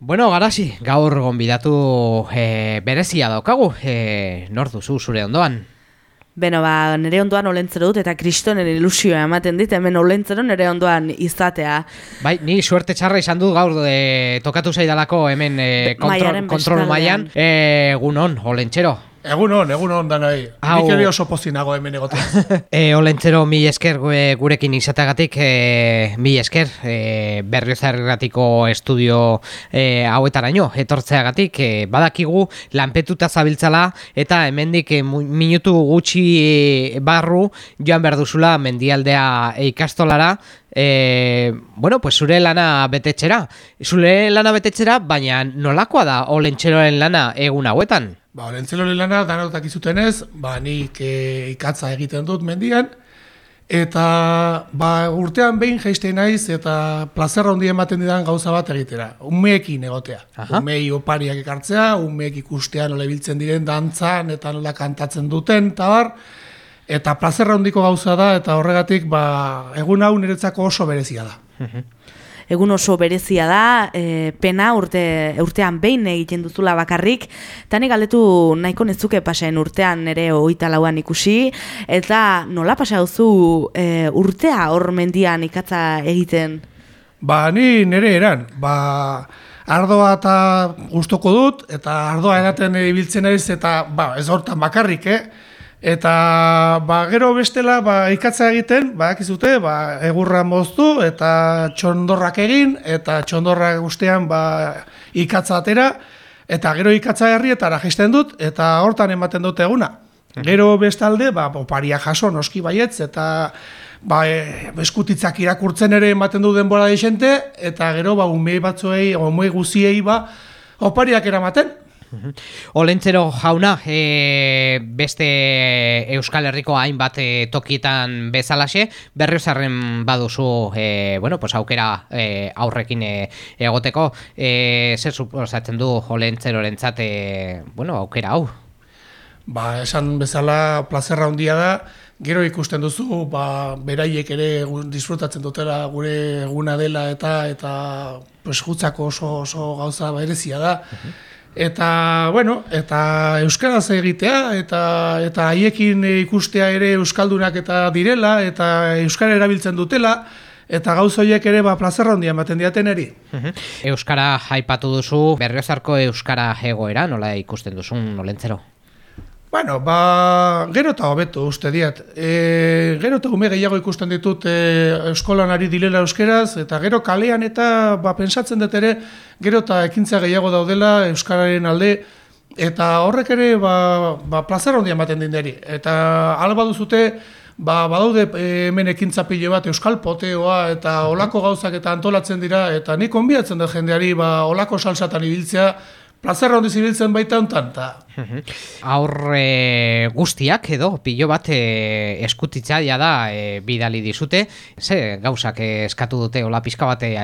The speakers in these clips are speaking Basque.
Bueno, garasi, gaur gonbidatu e, berezia daukagu, e, nor duzu zure ondoan? Beno, ba, nire ondoan olentzero dut eta kristonen ilusioa ematen dit, hemen olentzero nire ondoan izatea. Bai, ni suerte txarra izan dut gaur e, tokatu zaidalako hemen e, kontrol, kontrol maian. E, gunon, olentzero, Egun hon, egun hon danai. Hau... Nik ere oso pozinago hemen egotea. e, olentzero mi esker gurekin izateagatik, e, mi esker e, berriozarratiko estudio e, hauetaraino, etortzeagatik, e, badakigu lanpetuta zabiltzala eta hemendik e, minutu gutxi barru joan behar duzula mendialdea ikastolara, E, bueno, pues zure lana betetxera. Zure lana betetxera, baina nolakoa da olentxeroen lana egun hauetan? Ba, lentzelore lana, danotak izutenez, ba, nik e, ikatza egiten dut mendian, eta ba, urtean behin jaiste naiz, eta plazerra hondi ematen didan gauza bat egitera, umeekin egotea. Aha. Umei opariak ekartzea, umeek ikustea nola biltzen diren dantzan, eta nola kantatzen duten, eta bar, eta plazerra hondiko gauza da, eta horregatik, ba, egun hau niretzako oso berezia da egun oso berezia da, e, pena urte, urtean behin egiten duzula bakarrik, eta galdetu nahiko nezuke pasaen urtean ere oita lauan ikusi, eta nola pasa duzu e, urtea hor mendian ikatza egiten? Ba, ni nire eran, ba, ardoa eta gustoko dut, eta ardoa eraten ibiltzen naiz, eta ba, ez hortan bakarrik, eh? Eta ba, gero bestela ba, ikatza egiten, ba, akizute, ba, egurra moztu eta txondorrak egin, eta txondorrak guztian ba, ikatza atera, eta gero ikatza herri eta rajisten dut, eta hortan ematen dute eguna. Gero bestalde, ba, oparia jaso noski baietz, eta ba, e, eskutitzak irakurtzen ere ematen du denbora desente, eta gero ba, umei batzuei, umei guziei, ba, opariak eramaten, Olentzero jauna, e, beste Euskal Herriko hainbat e, tokietan bezalaxe, berriozarren baduzu e, bueno, pues aukera e, aurrekin e, egoteko, e, zer suposatzen du Olentzero lentzate, bueno, aukera hau? Ba, esan bezala plazerra handia da, gero ikusten duzu, ba, beraiek ere disfrutatzen dutela gure eguna dela eta eta pues, gutzako oso, oso gauza berezia da. Eta, bueno, eta euskaraz egitea, eta eta haiekin ikustea ere euskaldunak eta direla, eta euskara erabiltzen dutela, eta gauz horiek ere ba plazerra handia ematen diaten eri. Euskara jaipatu duzu, berriozarko euskara egoera, nola ikusten duzun nolentzero? Bueno, ba, gero eta hobeto uste diat. E, gero eta ume gehiago ikusten ditut e, eskolan ari dilela euskeraz, eta gero kalean eta ba, pensatzen dut ere, gero eta ekintza gehiago daudela euskararen alde, eta horrek ere ba, ba, plazer hondia ematen dinderi. Eta alba duzute, ba, badaude e, hemen ekintza pile bat euskal poteoa, eta olako gauzak eta antolatzen dira, eta nik onbiatzen da jendeari ba, olako salsatan ibiltzea, Plazerra hondi zibiltzen baita hontan, ta. Aurre guztiak edo, pilo bat e, eskutitza da e, bidali dizute, ze gauzak eskatu dute hola pizka bat e,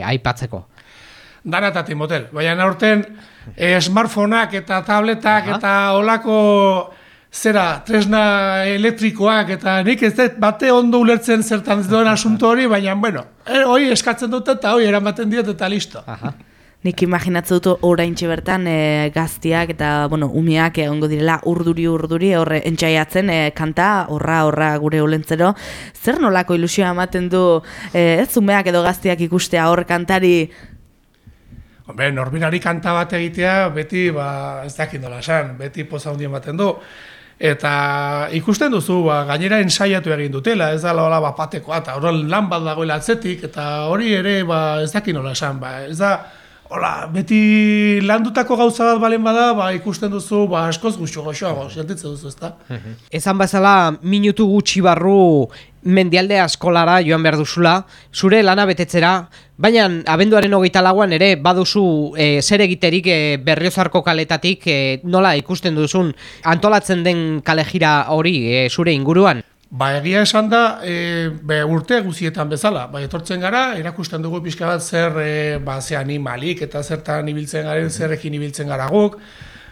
aipatzeko? Danatatik motel, baina aurten e, smartphoneak eta tabletak eta olako zera, tresna elektrikoak eta nik ez dut bate ondo ulertzen zertan duen asunto hori, baina, bueno, e, hori eskatzen dute eta hori eramaten diot eta listo. Aha. Nik imaginatzen dut orain bertan e, gaztiak eta bueno, umiak egongo direla urduri urduri horre entxaiatzen e, kanta horra horra gure olentzero. Zer nolako ilusioa ematen du e, ez umeak edo gaztiak ikustea hor kantari? Hombre, norbinari kanta bat egitea beti ba, ez dakit nola esan, beti poza hundien ematen du. Eta ikusten duzu, ba, gainera ensaiatu egin dutela, ez da lola bapatekoa, eta hori lan bat dagoela atzetik, eta hori ere ba, ez dakit nola esan, ba, ez da, Hola, beti landutako gauza bat balen bada, ba, ikusten duzu, ba, askoz gutxo goxoago, sentitzen duzu, ezta? Mhm. Ezan bazala, minutu gutxi barru mendialde askolara joan behar duzula, zure lana betetzera, baina abenduaren hogeita laguan ere baduzu e, zer egiterik e, berriozarko kaletatik e, nola ikusten duzun antolatzen den kalejira hori e, zure inguruan? Ba, egia esan da, e, be, urte guzietan bezala. Ba, etortzen gara, erakusten dugu pixka bat zer, e, ba, ze animalik eta zertan ibiltzen garen, mhm. zerrekin ibiltzen gara guk.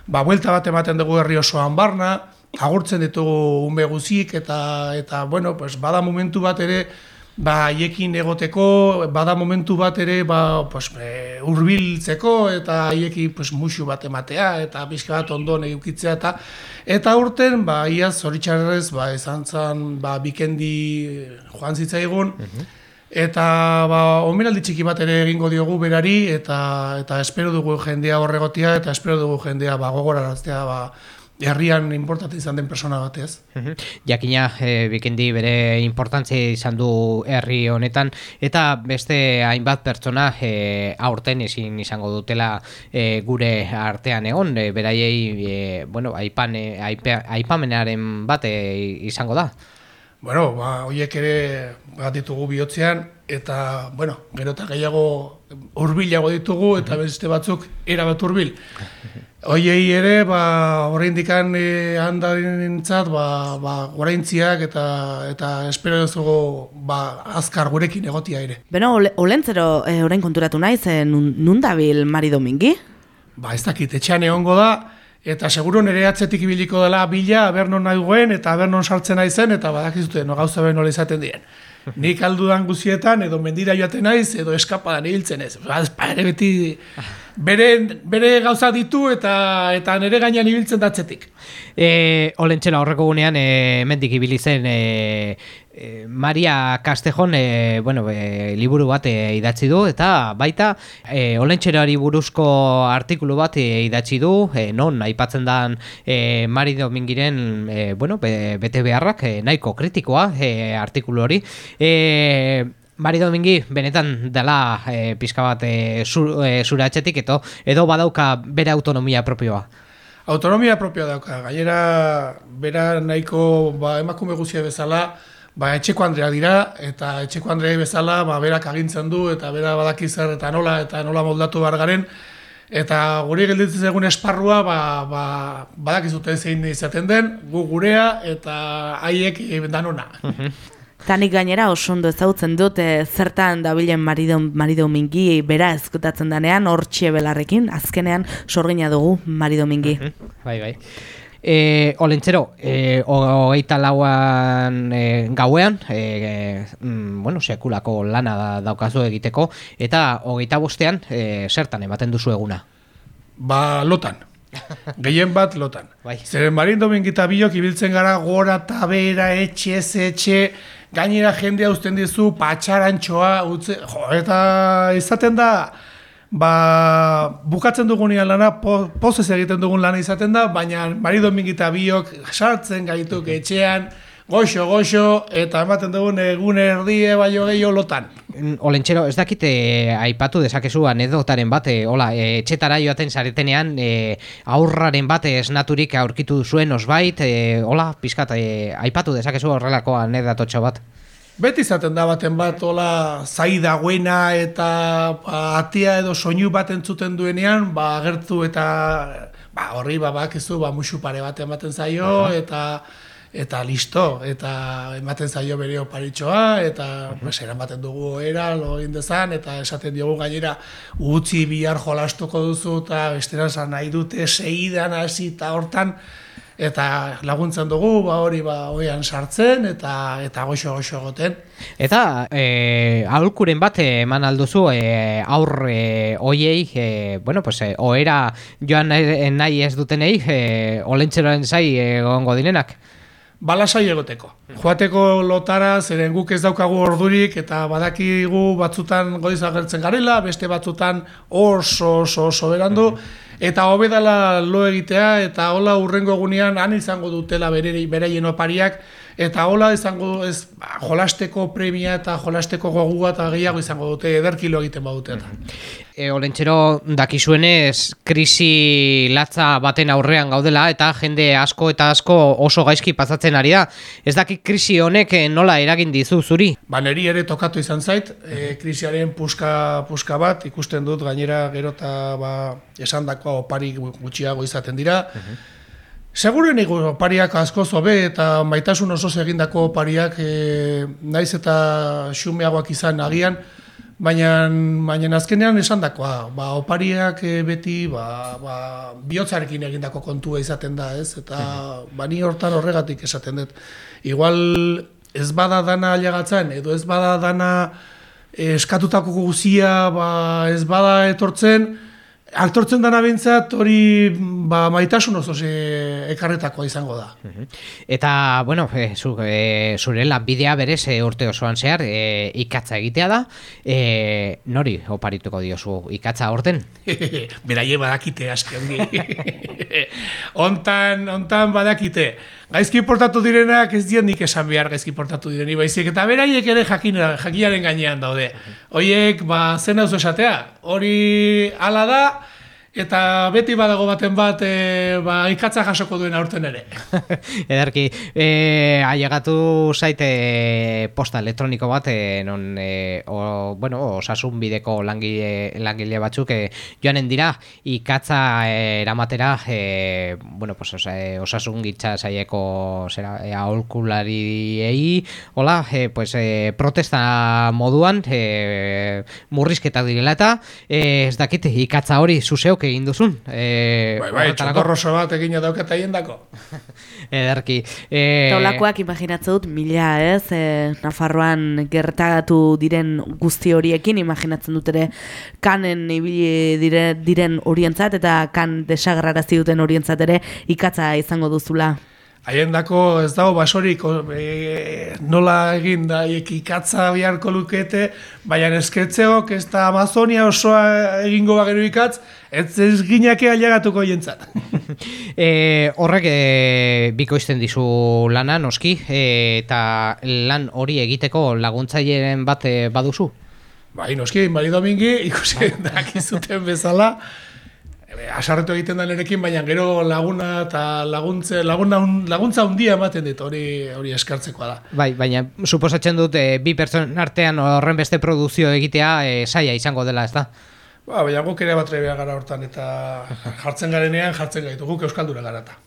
Ba, buelta bat ematen dugu herri osoan barna, agurtzen ditugu ume guzik eta, eta bueno, pues, bada momentu bat ere, ba, haiekin egoteko, bada momentu bat ere, ba, pues, e, urbiltzeko, eta haiekin pues, musu bat ematea, eta bizka bat ondo edukitzea, eta eta urten, ba, iaz, zoritxarrez, ba, izan zan, ba, bikendi joan zitzaigun, Eta ba, omenaldi txiki bat ere egingo diogu berari eta eta espero dugu jendea horregotia eta espero dugu jendea ba gogoraraztea ba herrian importante izan den persona batez. Jakina e, bikendi bere importantzia izan du herri honetan eta beste hainbat pertsona e, aurten ezin izango dutela e, gure artean egon e, beraiei e, bueno, aipan, e, aipamenaren bat izango da. Bueno, ba, oiek ere bat ditugu bihotzean, eta, bueno, gero eta gehiago urbilago ditugu, eta beste batzuk erabat urbil. Oiei ere, ba, horrein dikan e, handarintzat, ba, ba, goraintziak eta, eta espero duzugu ba, azkar gurekin egotia ere. Beno, olentzero e, orain konturatu naiz, e, nun dabil Mari Domingi? Ba, ez dakit, etxean egongo da, eta seguru nire atzetik ibiliko dela bila, abernon nahi guen, eta abernon sartzen nahi zen, eta badakizute, no gauza behar nola izaten dien. Nik aldudan guzietan, edo mendira joaten naiz, edo eskapadan hiltzen. Ba, ez, ere beti bere, bere gauza ditu eta eta nire gainean ibiltzen datzetik. E, Olentxela horreko gunean, e, mendik ibili zen, e, e, Maria Castejon e, bueno, e, liburu bat e, idatzi du eta baita e, Olentxerari buruzko artikulu bat e, idatzi du e, non aipatzen dan e, Mari Domingiren e, bueno, be, bete beharrak e, nahiko kritikoa e, artikulu hori e, Mari Domingi, benetan dela e, pizka bat e, zu, e, zure atxetik eto, edo badauka bere autonomia propioa? Autonomia propioa dauka, gainera bera nahiko ba, emakume guzia bezala, ba, etxeko Andrea dira, eta etxeko Andrea bezala, ba, berak agintzen du, eta bera badaki zer eta nola, eta nola moldatu behar garen, eta guri gelditzen egun esparrua, ba, ba, badakizute zein izaten den, gu gurea, eta haiek danona. Tanik gainera oso ondo ezagutzen dut e, zertan dabilen marido, marido mingi bera ezkutatzen danean hor belarrekin, azkenean sorgina dugu marido mingi. bai, bai. E, Olentzero, e, hogeita lauan e, gauean, e, mm, bueno, sekulako lana da, daukazu egiteko, eta hogeita bostean, e, zertan ematen duzu eguna? Ba, lotan. Gehien bat lotan. Bai. Zeren marin domingita bilok ibiltzen gara gora, tabera, etxe, etxe, gainera jendea uzten dizu, patxarantxoa, utze, jo, eta izaten da, ba, bukatzen dugunean lana, po, pozez egiten dugun lana izaten da, baina Mari Domingita biok sartzen gaituk etxean, goxo, goxo, eta ematen dugun egun erdie baino gehiago lotan. Olentxero, ez dakite aipatu dezakezu anedotaren bate, hola, e, etxetara joaten zaretenean, e, aurraren bate esnaturik aurkitu zuen osbait, e, hola, pizkat, e, aipatu dezakezu horrelako anedatotxo bat. Beti izaten da baten bat, hola, zai dagoena eta ba, atia edo soinu bat entzuten duenean, ba, agertu eta ba, horri ba, bakizu, ba, musu pare bat ematen zaio, eta eta listo, eta ematen zaio bere oparitxoa, eta uh pues, eramaten dugu era, lo dezan, eta esaten diogu gainera utzi bihar jolastuko duzu, eta besteran nahi dute, seidan hasi eta hortan, eta laguntzen dugu ba hori ba hoian sartzen eta eta goxo goxo goten eta e, aholkuren bat eman alduzu e, aur e, hoiei e, bueno pues e, oera joan nahi ez dutenei e, olentzeroen sai egongo direnak balasai egoteko. Joateko lotara, zeren guk ez daukagu ordurik, eta badakigu batzutan goiz agertzen garela, beste batzutan oso oso oso berandu, eta hobedala lo egitea eta hola urrengo egunean han izango dutela berei beraien opariak eta hola izango ez ba, jolasteko premia eta jolasteko gogua eta gehiago izango dute ederkilo egiten badute eta. E, Olentxero dakizuenez krisi latza baten aurrean gaudela eta jende asko eta asko oso gaizki pasatzen ari da. Ez daki krisi honek eh, nola eragin dizu zuri? Ba neri ere tokatu izan zait, e, krisiaren puska, puska bat ikusten dut gainera gero eta ba, esandako opari gutxiago izaten dira. Uh Seguruen opariak asko zobe eta maitasun oso egindako opariak e, naiz eta xumeagoak izan agian, baina, baina azkenean esan dakoa, ba, opariak e, beti ba, ba, bihotzarekin egindako kontua izaten da, ez? Eta uh bani hortan horregatik esaten dut. Igual ez bada dana ailegatzen, edo ez bada dana eh, eskatutako guzia, ba, ez bada etortzen, Altortzen dana bintzat hori ba, maitasun oso ekarretakoa izango da. Eta, bueno, e, zu, e, zure lanbidea berez e, urte osoan zehar e, ikatza egitea da. E, nori oparituko diozu ikatza orten? Beraie badakite aski ontan, ontan badakite. Gaizki portatu direnak ez dien nik esan behar gaizki portatu direni, baizik eta beraiek ere jakinaren gainean daude. Hoiek, ba, zen hau esatea, hori ala da, Eta beti badago baten bat e, ba, ikatza jasoko duen aurten ere. Ederki, e, ailegatu zaite posta elektroniko bat, e, non, e, o, bueno, osasun bideko langile, langile batzuk e, joanen dira, ikatza e, eramatera, e, bueno, pues, osa, e, osasun gitza zaieko zera, e, aholkulari hola, e, pues, e, protesta moduan, e, murrizketak direla eta, e, ez dakit, ikatza hori, zuzeu, zeuk egin duzun. E, bai, bai, txandorroso bat egin dauket aien dako. Ederki. E... Taulakoak imaginatzen dut, mila ez, e, Nafarroan gertagatu diren guzti horiekin, imaginatzen dut ere kanen ibili dire, diren orientzat eta kan desagrarazi duten orientzat ere ikatza izango duzula. Haien dako ez dago basorik e, nola egin da ikatza biharko lukete, baina esketzeok ez da Amazonia osoa egingo bagero ikatz, ez ez gineke ailegatuko jentzat. e, horrek e, bikoizten dizu lana, noski, e, eta lan hori egiteko laguntzaileen bat e, baduzu? Bai, noski, bali domingi, ikusi dakizuten bezala, asarretu egiten da nerekin, baina gero laguna eta laguntze, laguna, laguntza handia ematen dit, hori hori eskartzekoa da. Bai, baina suposatzen dut e, bi pertson artean horren beste produzio egitea e, saia izango dela, ez da? Ba, baina guk ere bat gara hortan eta jartzen garenean jartzen gaitu guk euskaldura garata.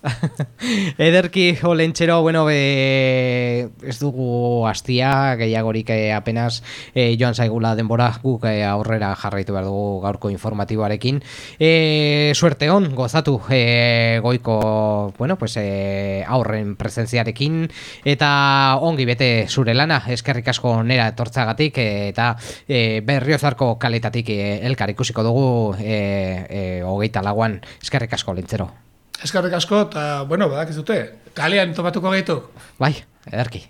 Ederki, olentxero, bueno, be, ez dugu hastia gehiagorik eh, apenas eh, joan zaigula denbora guk eh, aurrera jarraitu behar dugu gaurko informatiboarekin. Eh, suerte hon, gozatu eh, goiko, bueno, pues, eh, aurren presentziarekin eta ongi bete zure lana, eskerrik asko nera etortzagatik eta eh, berriozarko kaletatik eh, elkarikusi ikusiko dugu e, e, hogeita laguan eskerrik asko lintzero. Eskerrik asko, eta, bueno, badak ez dute, kalean topatuko gaitu. Bai, edarki.